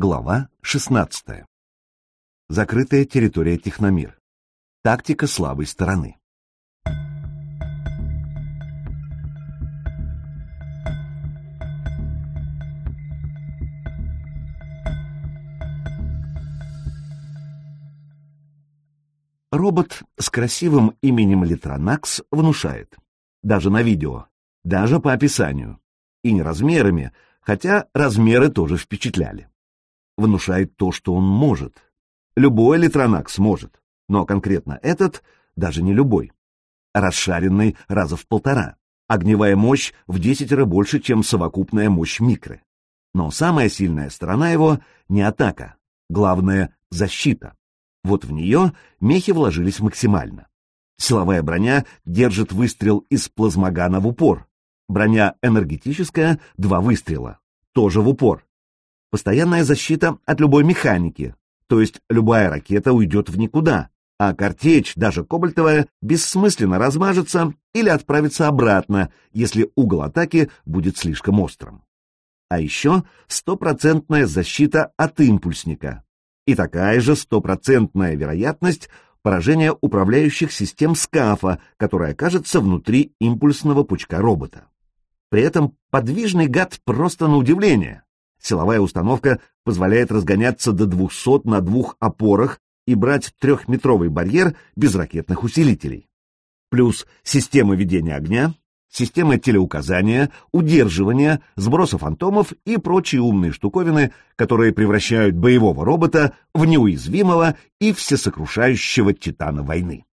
Глава 16. Закрытая территория Техномир. Тактика слабой стороны. Робот с красивым именем Литронакс внушает. Даже на видео, даже по описанию. И не размерами, хотя размеры тоже впечатляли. Внушает то, что он может. Любой Литронакс может, но конкретно этот даже не любой. Расшаренный раза в полтора. Огневая мощь в десятеро больше, чем совокупная мощь микры. Но самая сильная сторона его — не атака, главное — защита. Вот в нее мехи вложились максимально. Силовая броня держит выстрел из плазмогана в упор. Броня энергетическая — два выстрела, тоже в упор. Постоянная защита от любой механики, то есть любая ракета уйдет в никуда, а картечь, даже кобальтовая, бессмысленно размажется или отправится обратно, если угол атаки будет слишком острым. А еще стопроцентная защита от импульсника и такая же стопроцентная вероятность поражения управляющих систем скафа, которая окажется внутри импульсного пучка робота. При этом подвижный гад просто на удивление. Силовая установка позволяет разгоняться до 200 на двух опорах и брать трехметровый барьер без ракетных усилителей. Плюс система ведения огня, система телеуказания, удерживания, сброса фантомов и прочие умные штуковины, которые превращают боевого робота в неуязвимого и всесокрушающего титана войны.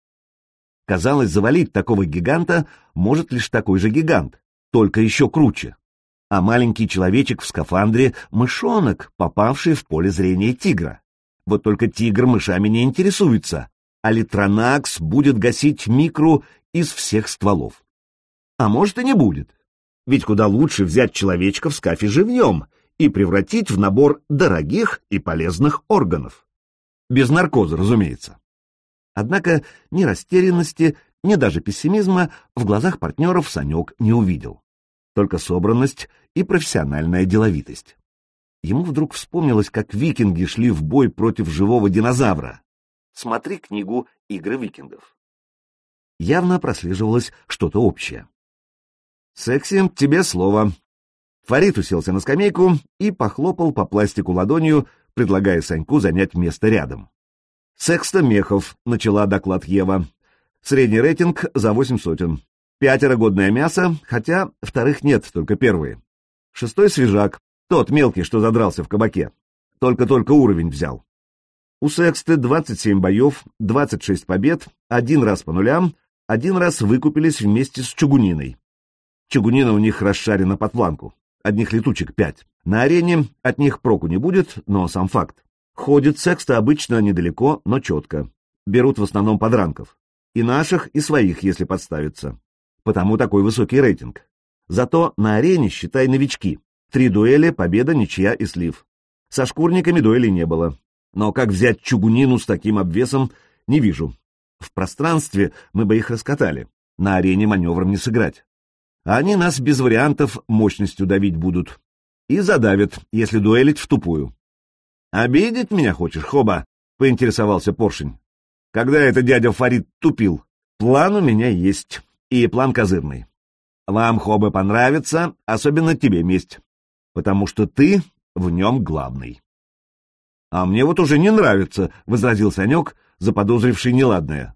Казалось, завалить такого гиганта может лишь такой же гигант, только еще круче. А маленький человечек в скафандре — мышонок, попавший в поле зрения тигра. Вот только тигр мышами не интересуется, а Литронакс будет гасить микру из всех стволов. А может и не будет. Ведь куда лучше взять человечка в скафе живьем и превратить в набор дорогих и полезных органов. Без наркоза, разумеется. Однако ни растерянности, ни даже пессимизма в глазах партнеров Санек не увидел. Только собранность и профессиональная деловитость. Ему вдруг вспомнилось, как викинги шли в бой против живого динозавра. Смотри книгу «Игры викингов». Явно прослеживалось что-то общее. «Секси, тебе слово». Фарид уселся на скамейку и похлопал по пластику ладонью, предлагая Саньку занять место рядом. «Секста Мехов», — начала доклад Ева. «Средний рейтинг за восемь сотен. Пятеро годное мясо, хотя вторых нет, только первые. Шестой свежак, тот мелкий, что задрался в кабаке. Только-только уровень взял. У Сексты 27 боев, 26 побед, один раз по нулям, один раз выкупились вместе с Чугуниной. Чугунина у них расшарена под планку. Одних летучек пять. На арене от них проку не будет, но сам факт. Ходит секста обычно недалеко, но четко. Берут в основном подранков. И наших, и своих, если подставиться. Потому такой высокий рейтинг. Зато на арене, считай, новички. Три дуэли, победа, ничья и слив. Со шкурниками дуэли не было. Но как взять чугунину с таким обвесом, не вижу. В пространстве мы бы их раскатали. На арене маневром не сыграть они нас без вариантов мощностью давить будут. И задавят, если дуэлить в тупую. «Обидеть меня хочешь, Хоба?» — поинтересовался Поршень. «Когда это дядя Фарид тупил? План у меня есть, и план козырный. Вам, Хоба, понравится, особенно тебе месть, потому что ты в нем главный». «А мне вот уже не нравится», — возразил Санек, заподозривший неладное.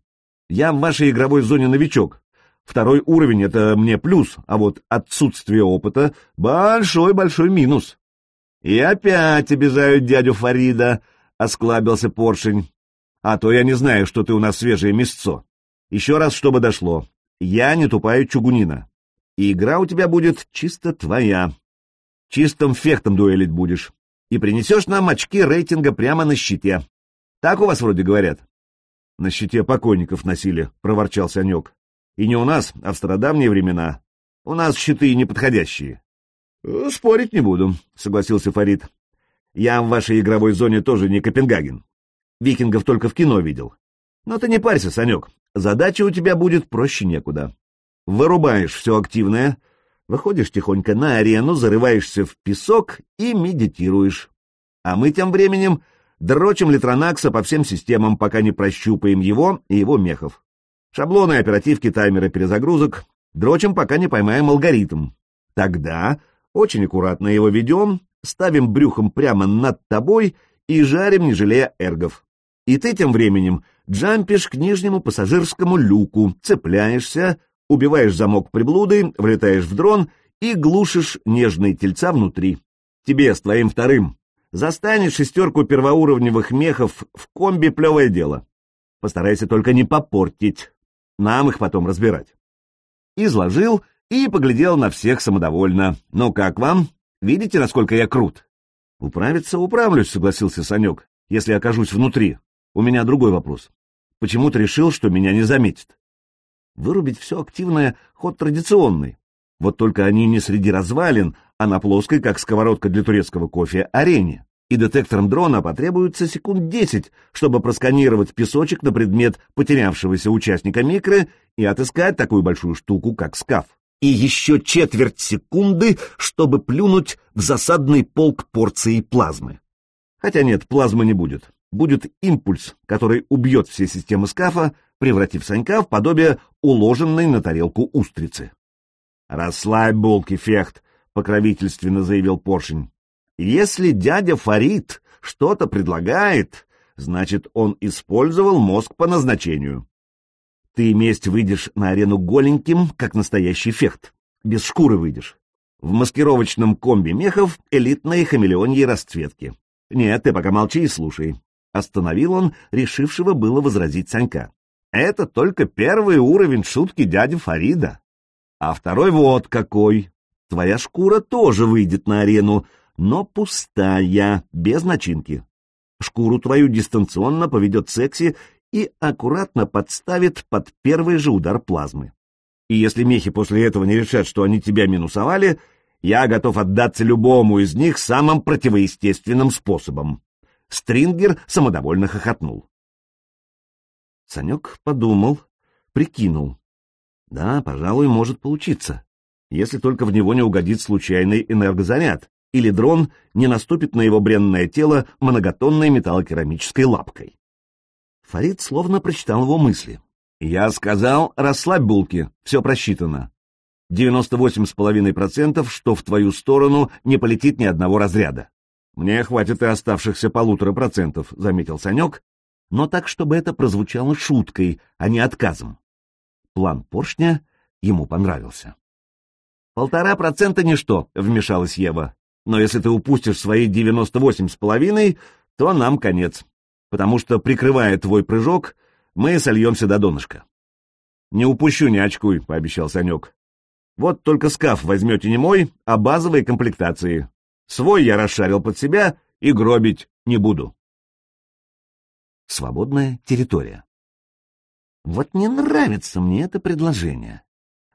«Я в вашей игровой зоне новичок, Второй уровень — это мне плюс, а вот отсутствие опыта — большой-большой минус. — И опять обижают дядю Фарида, — осклабился поршень. — А то я не знаю, что ты у нас свежее мясцо. Еще раз, чтобы дошло. Я не тупая чугунина. И игра у тебя будет чисто твоя. Чистым фехтом дуэлить будешь. И принесешь нам очки рейтинга прямо на щите. Так у вас вроде говорят. — На щите покойников носили, — проворчал Санек. И не у нас, а в стародавние времена. У нас щиты неподходящие. — Спорить не буду, — согласился Фарид. — Я в вашей игровой зоне тоже не Копенгаген. Викингов только в кино видел. Но ты не парься, Санек, задача у тебя будет проще некуда. Вырубаешь все активное, выходишь тихонько на арену, зарываешься в песок и медитируешь. А мы тем временем дрочим Литронакса по всем системам, пока не прощупаем его и его мехов. Шаблоны оперативки, таймеры перезагрузок. Дрочим, пока не поймаем алгоритм. Тогда очень аккуратно его ведем, ставим брюхом прямо над тобой и жарим, не жалея эргов. И ты тем временем джампишь к нижнему пассажирскому люку, цепляешься, убиваешь замок приблуды, влетаешь в дрон и глушишь нежные тельца внутри. Тебе с твоим вторым. Застанешь шестерку первоуровневых мехов в комби плевое дело. Постарайся только не попортить. Нам их потом разбирать. Изложил и поглядел на всех самодовольно. Ну как вам? Видите, насколько я крут? Управиться управлюсь, согласился Санек, если окажусь внутри. У меня другой вопрос. Почему ты решил, что меня не заметит? Вырубить все активное — ход традиционный. Вот только они не среди развалин, а на плоской, как сковородка для турецкого кофе, арене. И детекторам дрона потребуется секунд десять, чтобы просканировать песочек на предмет потерявшегося участника микро и отыскать такую большую штуку, как скаф. И еще четверть секунды, чтобы плюнуть в засадный полк порции плазмы. Хотя нет, плазмы не будет будет импульс, который убьет все системы скафа, превратив Санька в подобие уложенной на тарелку устрицы. «Расслабь булки, Фехт», — покровительственно заявил Поршень. «Если дядя Фарид что-то предлагает, значит, он использовал мозг по назначению. Ты месть выйдешь на арену голеньким, как настоящий Фехт. Без шкуры выйдешь. В маскировочном комби мехов элитной хамелеоньей расцветки. Нет, ты пока молчи и слушай. Остановил он, решившего было возразить Санька. Это только первый уровень шутки дяди Фарида. А второй вот какой. Твоя шкура тоже выйдет на арену, но пустая, без начинки. Шкуру твою дистанционно поведет секси и аккуратно подставит под первый же удар плазмы. И если мехи после этого не решат, что они тебя минусовали, я готов отдаться любому из них самым противоестественным способом. Стрингер самодовольно хохотнул. Санек подумал, прикинул. Да, пожалуй, может получиться, если только в него не угодит случайный энергозаряд, или дрон не наступит на его бренное тело многотонной металлокерамической лапкой. Фарид словно прочитал его мысли. «Я сказал, расслабь булки, все просчитано. 98,5%, что в твою сторону не полетит ни одного разряда. «Мне хватит и оставшихся полутора процентов», — заметил Санек, но так, чтобы это прозвучало шуткой, а не отказом. План поршня ему понравился. «Полтора процента ничто», — вмешалась Ева. «Но если ты упустишь свои девяносто восемь с половиной, то нам конец, потому что, прикрывая твой прыжок, мы сольемся до донышка». «Не упущу, не очкуй», — пообещал Санек. «Вот только скаф возьмете не мой, а базовые комплектации. Свой я расшарил под себя и гробить не буду. Свободная территория. Вот не нравится мне это предложение.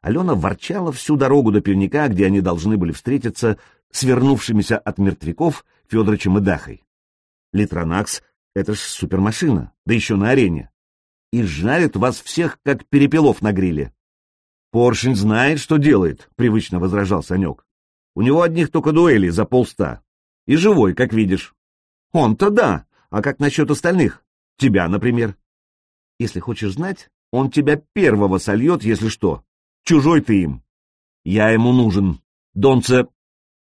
Алена ворчала всю дорогу до пивника, где они должны были встретиться с вернувшимися от мертвяков Федорычем и Дахой. Литронакс — это ж супермашина, да еще на арене. И жарит вас всех, как перепелов на гриле. Поршень знает, что делает, — привычно возражал Санек. У него одних только дуэлей за полста. И живой, как видишь. Он-то да, а как насчет остальных? Тебя, например. Если хочешь знать, он тебя первого сольет, если что. Чужой ты им. Я ему нужен. Донце...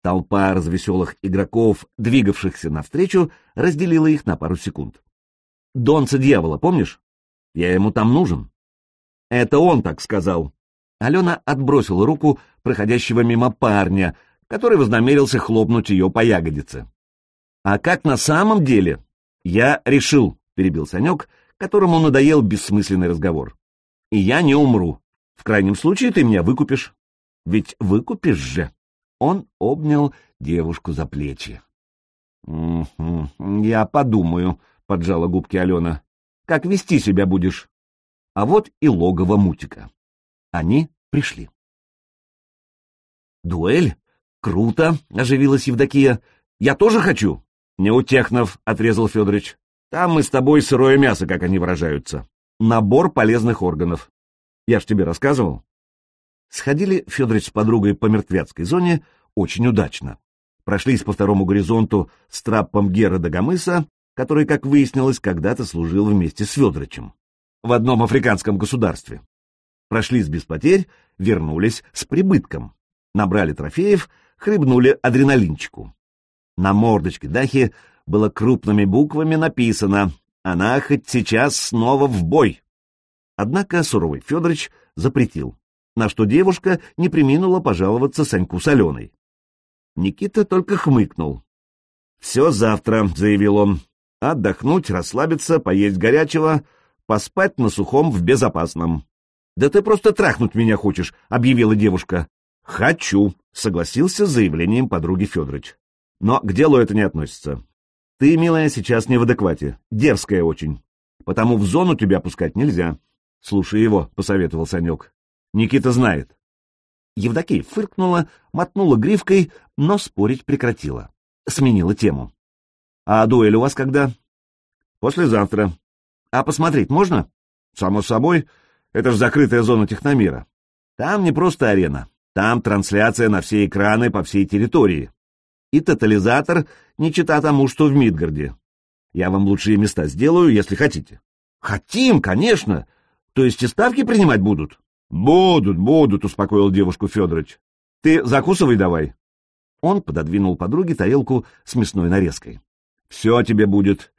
Толпа развеселых игроков, двигавшихся навстречу, разделила их на пару секунд. Донце дьявола, помнишь? Я ему там нужен. Это он так сказал. Алена отбросила руку проходящего мимо парня, который вознамерился хлопнуть ее по ягодице. «А как на самом деле?» «Я решил», — перебил Санек, которому надоел бессмысленный разговор. «И я не умру. В крайнем случае ты меня выкупишь». «Ведь выкупишь же!» Он обнял девушку за плечи. «Я подумаю», — поджала губки Алена. «Как вести себя будешь?» А вот и логово Мутика. Они пришли. «Дуэль?» Круто, оживилась Евдокия. Я тоже хочу. Не у технов, отрезал Федорович. Там мы с тобой сырое мясо, как они выражаются. Набор полезных органов. Я ж тебе рассказывал. Сходили Федорович с подругой по мертвяцкой зоне очень удачно. прошлись по второму горизонту с траппом Герода Гамыса, который, как выяснилось, когда-то служил вместе с Федорычем в одном африканском государстве. Прошлись без потерь, вернулись с прибытком. Набрали трофеев, хлебнули адреналинчику. На мордочке Дахи было крупными буквами написано «Она хоть сейчас снова в бой». Однако суровый Федорович запретил, на что девушка не приминула пожаловаться Саньку соленой. Никита только хмыкнул. «Все завтра», — заявил он. «Отдохнуть, расслабиться, поесть горячего, поспать на сухом в безопасном». «Да ты просто трахнуть меня хочешь», — объявила девушка. «Хочу», — согласился с заявлением подруги Федорович. «Но к делу это не относится. Ты, милая, сейчас не в адеквате, дерзкая очень. Потому в зону тебя пускать нельзя. Слушай его, — посоветовал Санек. Никита знает. Евдокия фыркнула, мотнула гривкой, но спорить прекратила. Сменила тему. А дуэль у вас когда? Послезавтра. А посмотреть можно? Само собой. Это же закрытая зона техномира. Там не просто арена. Там трансляция на все экраны по всей территории и тотализатор, не чита тому, что в Мидгарде. Я вам лучшие места сделаю, если хотите. Хотим, конечно. То есть и ставки принимать будут? Будут, будут, успокоил девушку Федорович. Ты закусывай давай. Он пододвинул подруге тарелку с мясной нарезкой. Все тебе будет.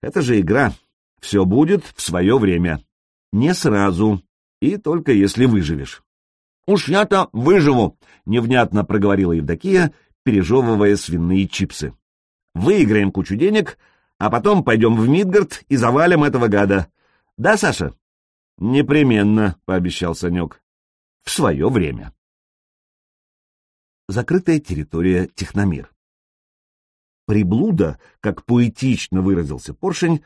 Это же игра. Все будет в свое время. Не сразу. И только если выживешь. «Уж я-то выживу!» — невнятно проговорила Евдокия пережевывая свиные чипсы. «Выиграем кучу денег, а потом пойдем в Мидгард и завалим этого гада. Да, Саша?» «Непременно», — пообещал Санек. «В свое время». Закрытая территория Техномир. Приблуда, как поэтично выразился поршень,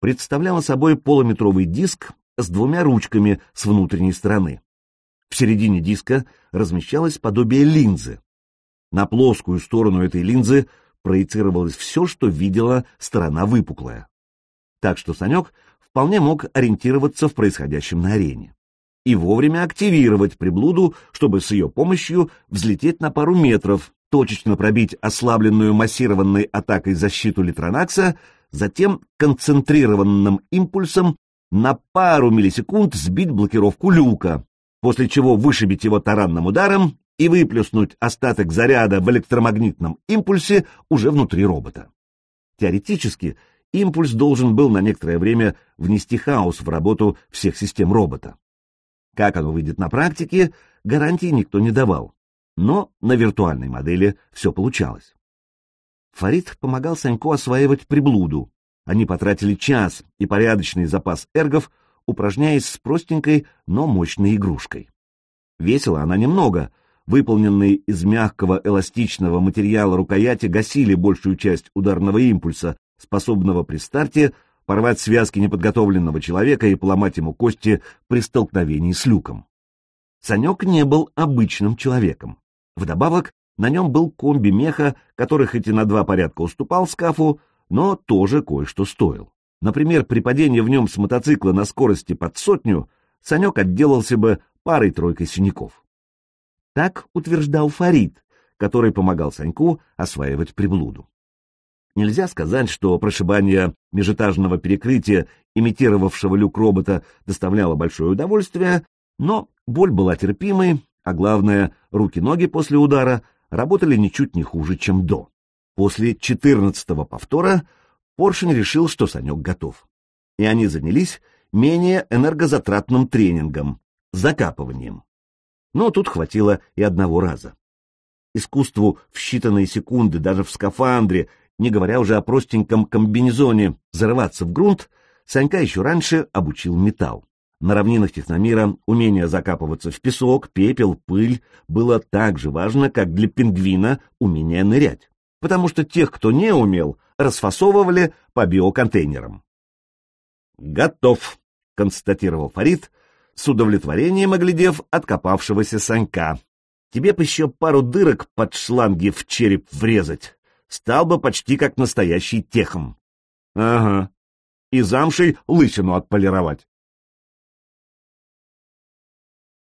представляла собой полуметровый диск с двумя ручками с внутренней стороны. В середине диска размещалось подобие линзы, на плоскую сторону этой линзы проецировалось все, что видела сторона выпуклая. Так что Санек вполне мог ориентироваться в происходящем на арене и вовремя активировать приблуду, чтобы с ее помощью взлететь на пару метров, точечно пробить ослабленную массированной атакой защиту Литронакса, затем концентрированным импульсом на пару миллисекунд сбить блокировку люка, после чего вышибить его таранным ударом и выплюснуть остаток заряда в электромагнитном импульсе уже внутри робота. Теоретически, импульс должен был на некоторое время внести хаос в работу всех систем робота. Как оно выйдет на практике, гарантии никто не давал, но на виртуальной модели все получалось. Фарид помогал Санько осваивать приблуду. Они потратили час и порядочный запас эргов, упражняясь с простенькой, но мощной игрушкой. Весила она немного, выполненные из мягкого эластичного материала рукояти гасили большую часть ударного импульса, способного при старте порвать связки неподготовленного человека и поломать ему кости при столкновении с люком. Санек не был обычным человеком. Вдобавок, на нем был комби меха, который хоть и на два порядка уступал скафу, но тоже кое-что стоил. Например, при падении в нем с мотоцикла на скорости под сотню Санек отделался бы парой-тройкой синяков. Так утверждал Фарид, который помогал Саньку осваивать приблуду. Нельзя сказать, что прошибание межэтажного перекрытия, имитировавшего люк робота, доставляло большое удовольствие, но боль была терпимой, а главное, руки-ноги после удара работали ничуть не хуже, чем до. После четырнадцатого повтора Поршень решил, что Санек готов. И они занялись менее энергозатратным тренингом — закапыванием но тут хватило и одного раза. Искусству в считанные секунды, даже в скафандре, не говоря уже о простеньком комбинезоне, зарываться в грунт, Санька еще раньше обучил металл. На равнинах Техномира умение закапываться в песок, пепел, пыль было так же важно, как для пингвина умение нырять, потому что тех, кто не умел, расфасовывали по биоконтейнерам. «Готов», — констатировал Фарид, с удовлетворением оглядев откопавшегося Санька. Тебе бы еще пару дырок под шланги в череп врезать. Стал бы почти как настоящий техом. Ага. И замшей лысину отполировать.